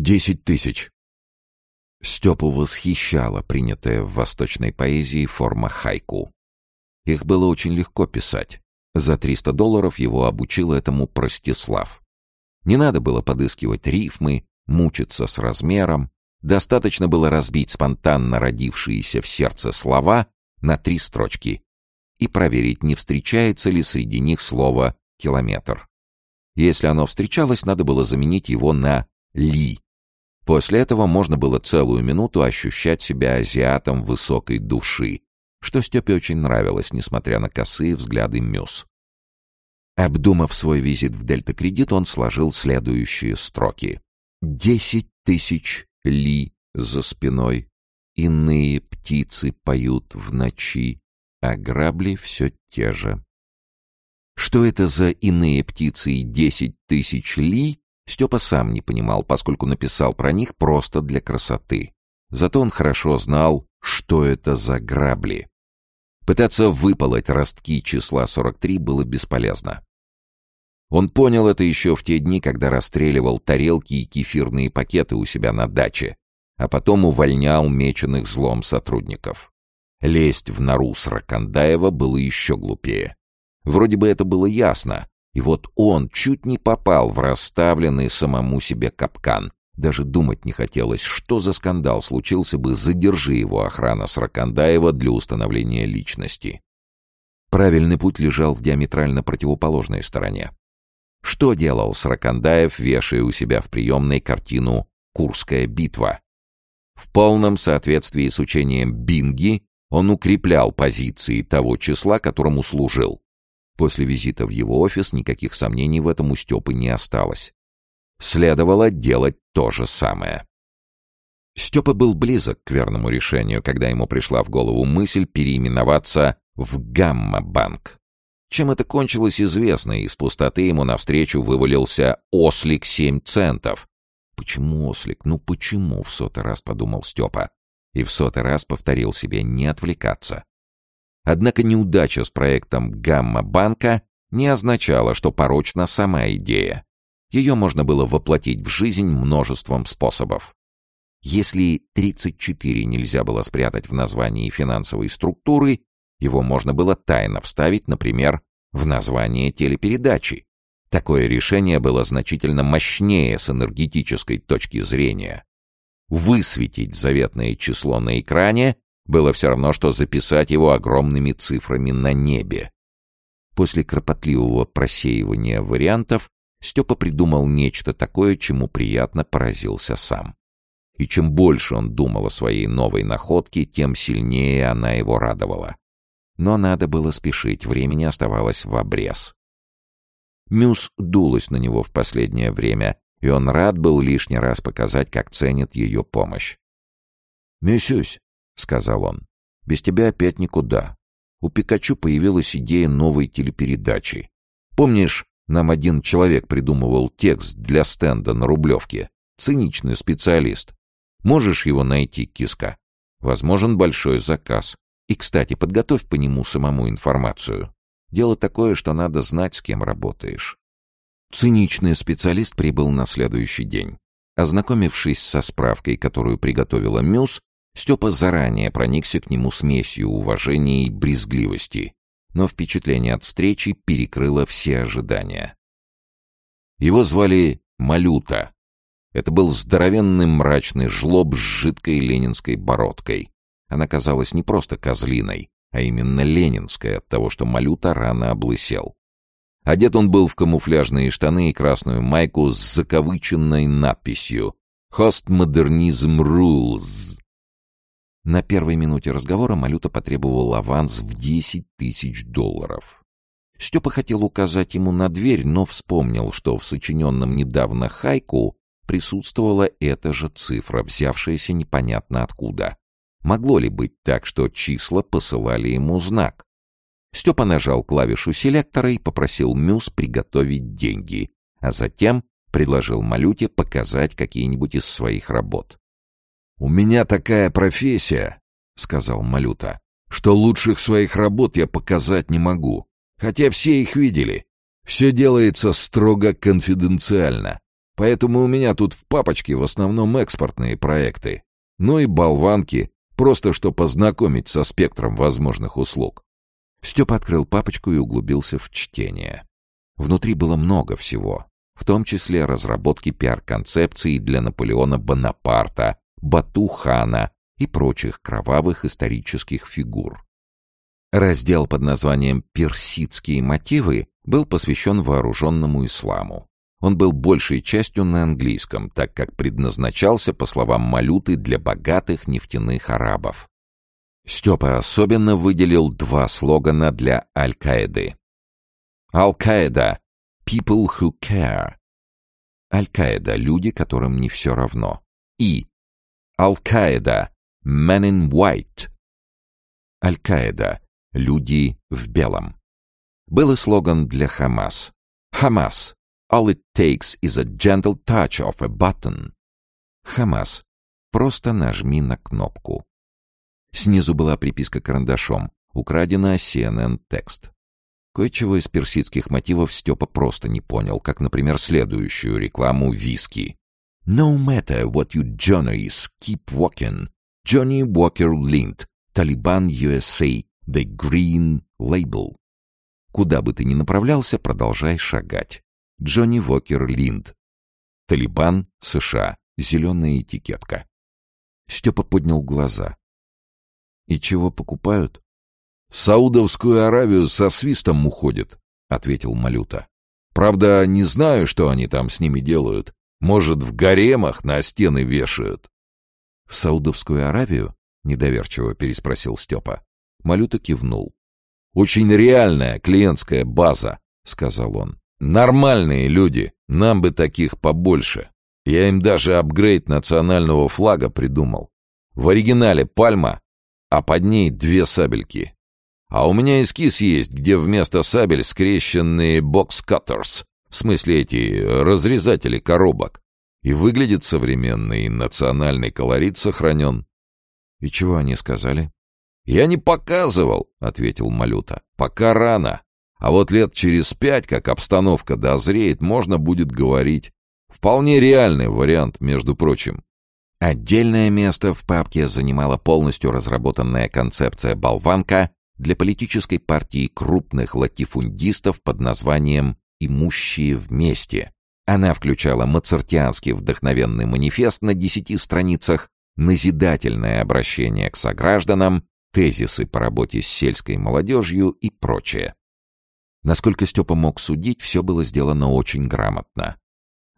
Десять тысяч. Степу восхищала принятая в восточной поэзии форма хайку. Их было очень легко писать. За 300 долларов его обучил этому Простислав. Не надо было подыскивать рифмы, мучиться с размером. Достаточно было разбить спонтанно родившиеся в сердце слова на три строчки и проверить, не встречается ли среди них слово «километр». Если оно встречалось, надо было заменить его на «ли». После этого можно было целую минуту ощущать себя азиатом высокой души, что Степе очень нравилось, несмотря на косые взгляды Мюс. Обдумав свой визит в Дельта-кредит, он сложил следующие строки. «Десять тысяч ли за спиной, иные птицы поют в ночи, а грабли все те же». Что это за иные птицы и десять тысяч ли, Степа сам не понимал, поскольку написал про них просто для красоты. Зато он хорошо знал, что это за грабли. Пытаться выпалоть ростки числа 43 было бесполезно. Он понял это еще в те дни, когда расстреливал тарелки и кефирные пакеты у себя на даче, а потом увольнял меченых злом сотрудников. Лезть в нору Сракандаева было еще глупее. Вроде бы это было ясно, и вот он чуть не попал в расставленный самому себе капкан. Даже думать не хотелось, что за скандал случился бы, задержи его охрана Сракандаева для установления личности. Правильный путь лежал в диаметрально противоположной стороне. Что делал Сракандаев, вешая у себя в приемной картину «Курская битва»? В полном соответствии с учением Бинги он укреплял позиции того числа, которому служил. После визита в его офис никаких сомнений в этом у Степы не осталось. Следовало делать то же самое. Степа был близок к верному решению, когда ему пришла в голову мысль переименоваться в «Гамма-банк». Чем это кончилось, известно, из пустоты ему навстречу вывалился «Ослик семь центов». «Почему ослик? Ну почему?» — в сотый раз подумал Степа. И в сотый раз повторил себе «не отвлекаться». Однако неудача с проектом «Гамма-банка» не означала, что порочна сама идея. Ее можно было воплотить в жизнь множеством способов. Если 34 нельзя было спрятать в названии финансовой структуры, его можно было тайно вставить, например, в название телепередачи. Такое решение было значительно мощнее с энергетической точки зрения. Высветить заветное число на экране было все равно, что записать его огромными цифрами на небе. После кропотливого просеивания вариантов Степа придумал нечто такое, чему приятно поразился сам. И чем больше он думал о своей новой находке, тем сильнее она его радовала. Но надо было спешить, времени оставалось в обрез. Мюс дулась на него в последнее время, и он рад был лишний раз показать, как ценит ее помощь. «Мюсюсь», — сказал он, — «без тебя опять никуда. У Пикачу появилась идея новой телепередачи. Помнишь, нам один человек придумывал текст для стенда на Рублевке. Циничный специалист. Можешь его найти, киска? Возможен большой заказ. И, кстати, подготовь по нему самому информацию. Дело такое, что надо знать, с кем работаешь. Циничный специалист прибыл на следующий день. Ознакомившись со справкой, которую приготовила Мюс, Степа заранее проникся к нему смесью уважения и брезгливости но впечатление от встречи перекрыло все ожидания. Его звали Малюта. Это был здоровенный мрачный жлоб с жидкой ленинской бородкой. Она казалась не просто козлиной, а именно ленинской от того, что Малюта рано облысел. Одет он был в камуфляжные штаны и красную майку с закавыченной надписью «Host Modernism Rules». На первой минуте разговора Малюта потребовал аванс в 10 тысяч долларов. Степа хотел указать ему на дверь, но вспомнил, что в сочиненном недавно хайку присутствовала эта же цифра, взявшаяся непонятно откуда. Могло ли быть так, что числа посылали ему знак? Степа нажал клавишу селектора и попросил Мюс приготовить деньги, а затем предложил Малюте показать какие-нибудь из своих работ. «У меня такая профессия», — сказал Малюта, «что лучших своих работ я показать не могу, хотя все их видели. Все делается строго конфиденциально. Поэтому у меня тут в папочке в основном экспортные проекты. Ну и болванки, просто что познакомить со спектром возможных услуг. Степа открыл папочку и углубился в чтение. Внутри было много всего, в том числе разработки пиар-концепций для Наполеона Бонапарта, Бату-хана и прочих кровавых исторических фигур. Раздел под названием «Персидские мотивы» был посвящен вооруженному исламу. Он был большей частью на английском, так как предназначался, по словам Малюты, для богатых нефтяных арабов. Степа особенно выделил два слогана для Аль-Каиды. Аль-Каида — «People who care». Аль-Каида — люди, которым не все равно. И Аль-Каида — «Men in white». Аль-Каида — люди в белом. Был и слоган для Хамас. Хамас — «All it takes is a gentle touch of a button». Хамас — «Просто нажми на кнопку». Снизу была приписка карандашом. Украдено CNN текст. Кое-чего из персидских мотивов Степа просто не понял, как, например, следующую рекламу виски. No matter what you journeys, keep walking. Johnny Walker Lind, Taliban USA, The Green Label. Куда бы ты ни направлялся, продолжай шагать. Джонни Вокер Линд. Талибан, США. Зеленая этикетка. Степа поднял глаза. «И чего покупают?» «Саудовскую Аравию со свистом уходит», — ответил Малюта. «Правда, не знаю, что они там с ними делают. Может, в гаремах на стены вешают». «В Саудовскую Аравию?» — недоверчиво переспросил Степа. Малюта кивнул. «Очень реальная клиентская база», — сказал он. «Нормальные люди, нам бы таких побольше. Я им даже апгрейд национального флага придумал. В оригинале пальма, а под ней две сабельки. А у меня эскиз есть, где вместо сабель скрещенные бокс-каттерс, в смысле эти разрезатели коробок. И выглядит современно, и национальный колорит сохранен. И чего они сказали? «Я не показывал», — ответил Малюта. «Пока рано. А вот лет через пять, как обстановка дозреет, можно будет говорить. Вполне реальный вариант, между прочим. Отдельное место в папке занимала полностью разработанная концепция «Болванка» для политической партии крупных латифундистов под названием «Имущие вместе». Она включала мацартианский вдохновенный манифест на десяти страницах, назидательное обращение к согражданам, тезисы по работе с сельской молодежью и прочее. Насколько Степа мог судить, все было сделано очень грамотно.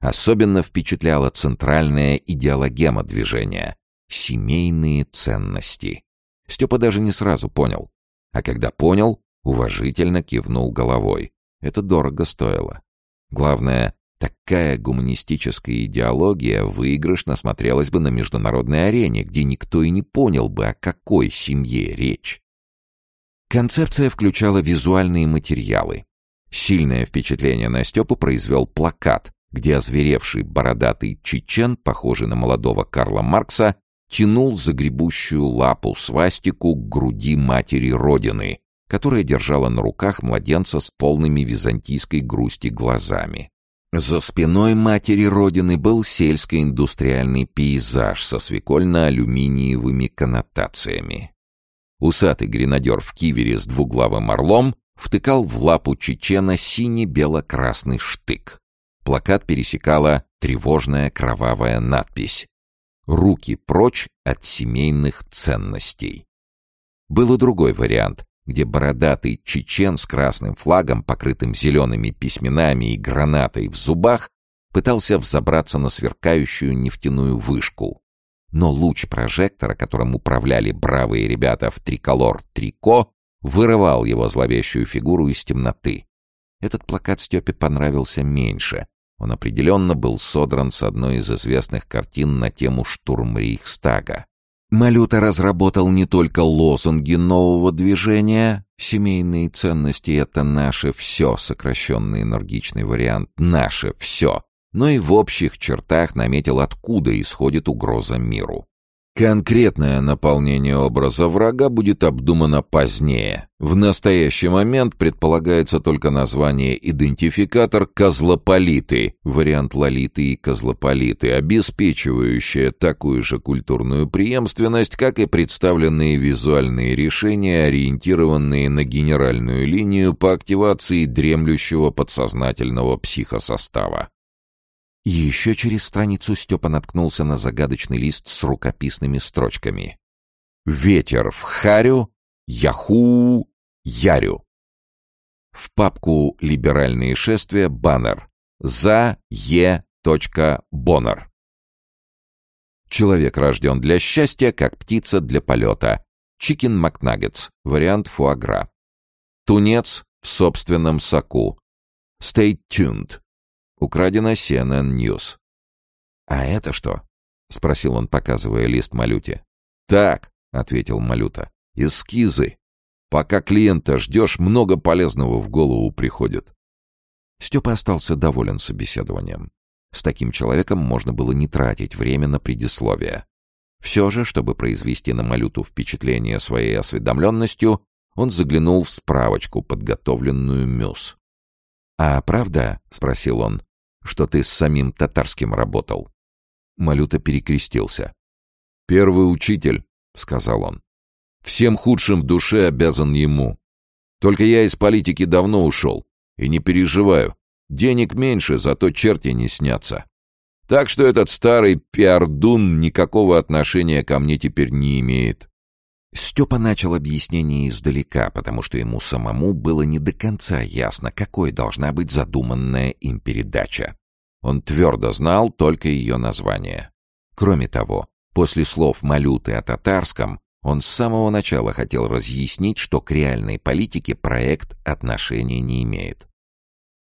Особенно впечатляла центральная идеологема движения — семейные ценности. Степа даже не сразу понял. А когда понял, уважительно кивнул головой. Это дорого стоило. Главное, такая гуманистическая идеология выигрышно смотрелась бы на международной арене, где никто и не понял бы, о какой семье речь. Концепция включала визуальные материалы. Сильное впечатление на Степу произвел плакат, где озверевший бородатый чечен, похожий на молодого Карла Маркса, тянул загребущую лапу свастику к груди матери Родины, которая держала на руках младенца с полными византийской грусти глазами. За спиной матери Родины был сельско-индустриальный пейзаж со свекольно-алюминиевыми коннотациями. Усатый гренадер в кивере с двуглавым орлом втыкал в лапу чечена синий-бело-красный штык. Плакат пересекала тревожная кровавая надпись «Руки прочь от семейных ценностей». Был и другой вариант, где бородатый чечен с красным флагом, покрытым зелеными письменами и гранатой в зубах, пытался взобраться на сверкающую нефтяную вышку. Но луч прожектора, которым управляли бравые ребята в триколор-трико, вырывал его зловещую фигуру из темноты. Этот плакат Степе понравился меньше. Он определенно был содран с одной из известных картин на тему «Штурм Рейхстага». Малюта разработал не только лозунги нового движения «Семейные ценности — это наше все», сокращенный энергичный вариант «наше все», но и в общих чертах наметил, откуда исходит угроза миру. Конкретное наполнение образа врага будет обдумано позднее. В настоящий момент предполагается только название идентификатор «козлополиты», вариант лолиты и козлополиты, обеспечивающее такую же культурную преемственность, как и представленные визуальные решения, ориентированные на генеральную линию по активации дремлющего подсознательного психосостава. И еще через страницу Степа наткнулся на загадочный лист с рукописными строчками. «Ветер в харю, яху, ярю». В папку «Либеральные шествия» баннер «За Е. Боннер». Человек рожден для счастья, как птица для полета. Чикен Макнаггетс, вариант фуагра. Тунец в собственном соку. Stay tuned. Украдено CNN News. «А это что?» — спросил он, показывая лист Малюте. «Так», — ответил Малюта, — «эскизы. Пока клиента ждешь, много полезного в голову приходит». Степа остался доволен собеседованием. С таким человеком можно было не тратить время на предисловие. Все же, чтобы произвести на Малюту впечатление своей осведомленностью, он заглянул в справочку, подготовленную Мюс. «А правда?» — спросил он что ты с самим татарским работал». Малюта перекрестился. «Первый учитель», — сказал он. «Всем худшим в душе обязан ему. Только я из политики давно ушел, и не переживаю. Денег меньше, зато черти не снятся. Так что этот старый пиардун никакого отношения ко мне теперь не имеет. Степа начал объяснение издалека, потому что ему самому было не до конца ясно, какой должна быть задуманная им передача. Он твердо знал только ее название. Кроме того, после слов Малюты о татарском, он с самого начала хотел разъяснить, что к реальной политике проект отношения не имеет.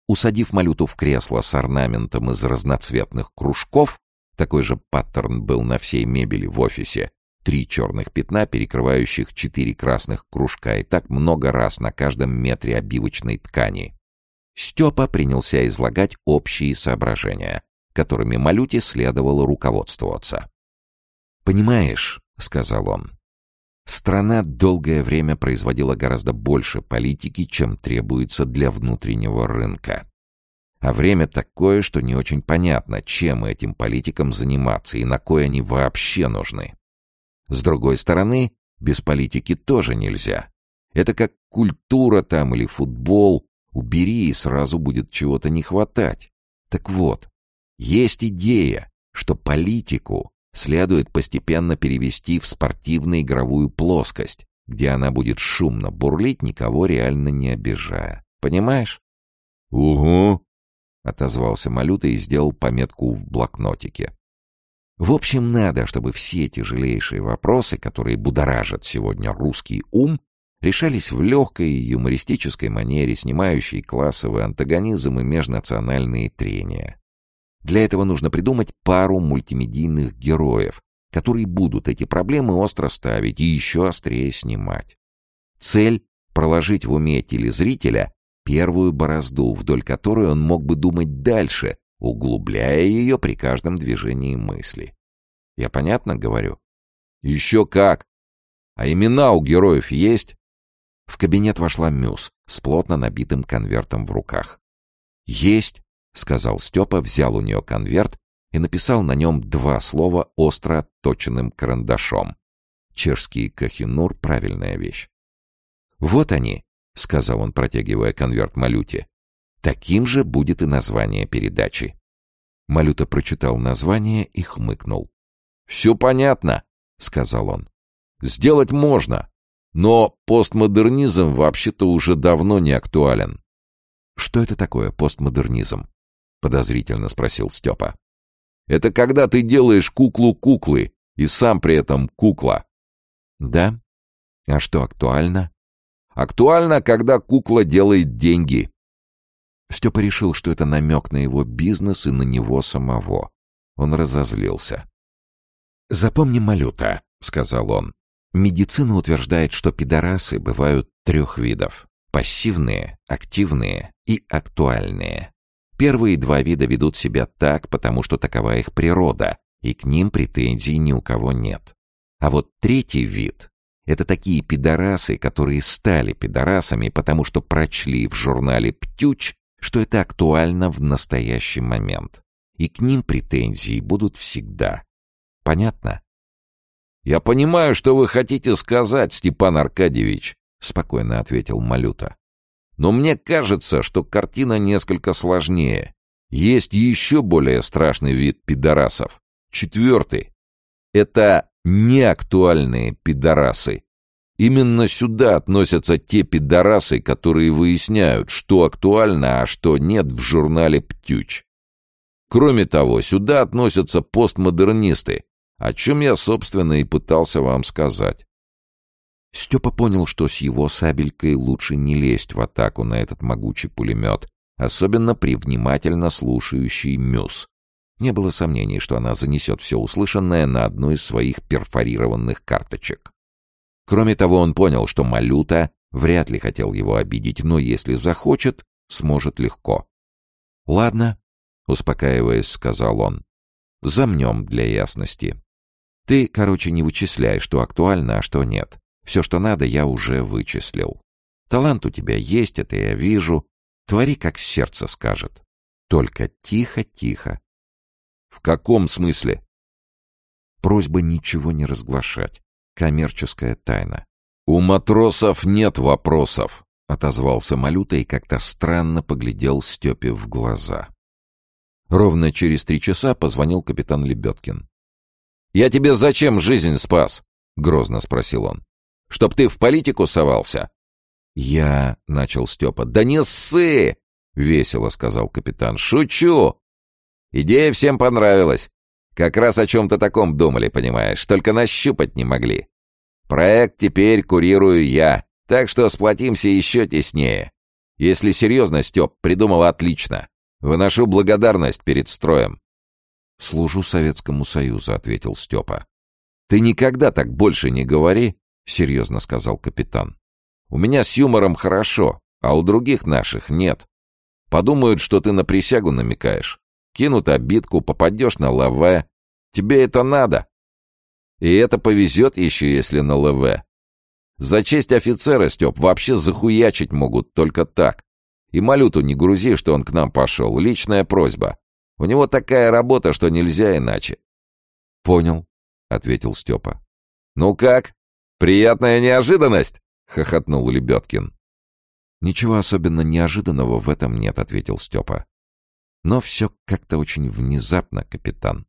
Усадив Малюту в кресло с орнаментом из разноцветных кружков, такой же паттерн был на всей мебели в офисе, три черных пятна, перекрывающих четыре красных кружка, и так много раз на каждом метре обивочной ткани. Степа принялся излагать общие соображения, которыми Малюте следовало руководствоваться. «Понимаешь», — сказал он, — «страна долгое время производила гораздо больше политики, чем требуется для внутреннего рынка. А время такое, что не очень понятно, чем этим политикам заниматься и на кой они вообще нужны. С другой стороны, без политики тоже нельзя. Это как культура там или футбол. Убери, и сразу будет чего-то не хватать. Так вот, есть идея, что политику следует постепенно перевести в спортивно-игровую плоскость, где она будет шумно бурлить, никого реально не обижая. Понимаешь? «Угу», — отозвался Малюта и сделал пометку в блокнотике. В общем, надо, чтобы все тяжелейшие вопросы, которые будоражат сегодня русский ум, решались в легкой юмористической манере, снимающей классовый антагонизм и межнациональные трения. Для этого нужно придумать пару мультимедийных героев, которые будут эти проблемы остро ставить и еще острее снимать. Цель — проложить в уме телезрителя первую борозду, вдоль которой он мог бы думать дальше, углубляя ее при каждом движении мысли. Я понятно говорю? Еще как! А имена у героев есть? В кабинет вошла Мюс с плотно набитым конвертом в руках. «Есть», — сказал Степа, взял у нее конверт и написал на нем два слова остро отточенным карандашом. Чешский кахинур — правильная вещь. «Вот они», — сказал он, протягивая конверт Малюте. Таким же будет и название передачи. Малюта прочитал название и хмыкнул. «Все понятно», — сказал он. «Сделать можно, но постмодернизм вообще-то уже давно не актуален». «Что это такое постмодернизм?» — подозрительно спросил Степа. «Это когда ты делаешь куклу куклы, и сам при этом кукла». «Да? А что актуально?» «Актуально, когда кукла делает деньги», Степа решил, что это намек на его бизнес и на него самого. Он разозлился. «Запомни, Малюта», — сказал он. «Медицина утверждает, что пидорасы бывают трех видов. Пассивные, активные и актуальные. Первые два вида ведут себя так, потому что такова их природа, и к ним претензий ни у кого нет. А вот третий вид — это такие пидорасы, которые стали пидорасами, потому что прочли в журнале «Птюч», что это актуально в настоящий момент. И к ним претензии будут всегда. Понятно? «Я понимаю, что вы хотите сказать, Степан Аркадьевич», — спокойно ответил Малюта. «Но мне кажется, что картина несколько сложнее. Есть еще более страшный вид пидорасов. Четвертый. Это неактуальные пидорасы. Именно сюда относятся те пидорасы, которые выясняют, что актуально, а что нет в журнале «Птюч». Кроме того, сюда относятся постмодернисты, о чем я, собственно, и пытался вам сказать. Степа понял, что с его сабелькой лучше не лезть в атаку на этот могучий пулемет, особенно при внимательно слушающей Мюс. Не было сомнений, что она занесет все услышанное на одну из своих перфорированных карточек. Кроме того, он понял, что Малюта вряд ли хотел его обидеть, но если захочет, сможет легко. «Ладно», — успокаиваясь, сказал он, — «замнем для ясности. Ты, короче, не вычисляй, что актуально, а что нет. Все, что надо, я уже вычислил. Талант у тебя есть, это я вижу. Твори, как сердце скажет. Только тихо-тихо. В каком смысле? Просьба ничего не разглашать. Коммерческая тайна. У матросов нет вопросов, отозвался Малюта и как-то странно поглядел Степе в глаза. Ровно через три часа позвонил капитан Лебедкин. «Я тебе зачем жизнь спас?» — грозно спросил он. «Чтоб ты в политику совался?» «Я...» — начал Степа. «Да не ссы!» — весело сказал капитан. «Шучу! Идея всем понравилась. Как раз о чем-то таком думали, понимаешь, только нащупать не могли. Проект теперь курирую я, так что сплотимся еще теснее. Если серьезно, Степ, придумал отлично. Выношу благодарность перед строем. «Служу Советскому Союзу», — ответил Степа. «Ты никогда так больше не говори», — серьезно сказал капитан. «У меня с юмором хорошо, а у других наших нет. Подумают, что ты на присягу намекаешь. Кинут обидку, попадешь на ЛВ. Тебе это надо. И это повезет еще, если на ЛВ. За честь офицера, Степ, вообще захуячить могут только так. И малюту не грузи, что он к нам пошел. Личная просьба. У него такая работа, что нельзя иначе. «Понял», — ответил Степа. «Ну как? Приятная неожиданность?» — хохотнул Лебедкин. «Ничего особенно неожиданного в этом нет», — ответил Степа. Но все как-то очень внезапно, капитан.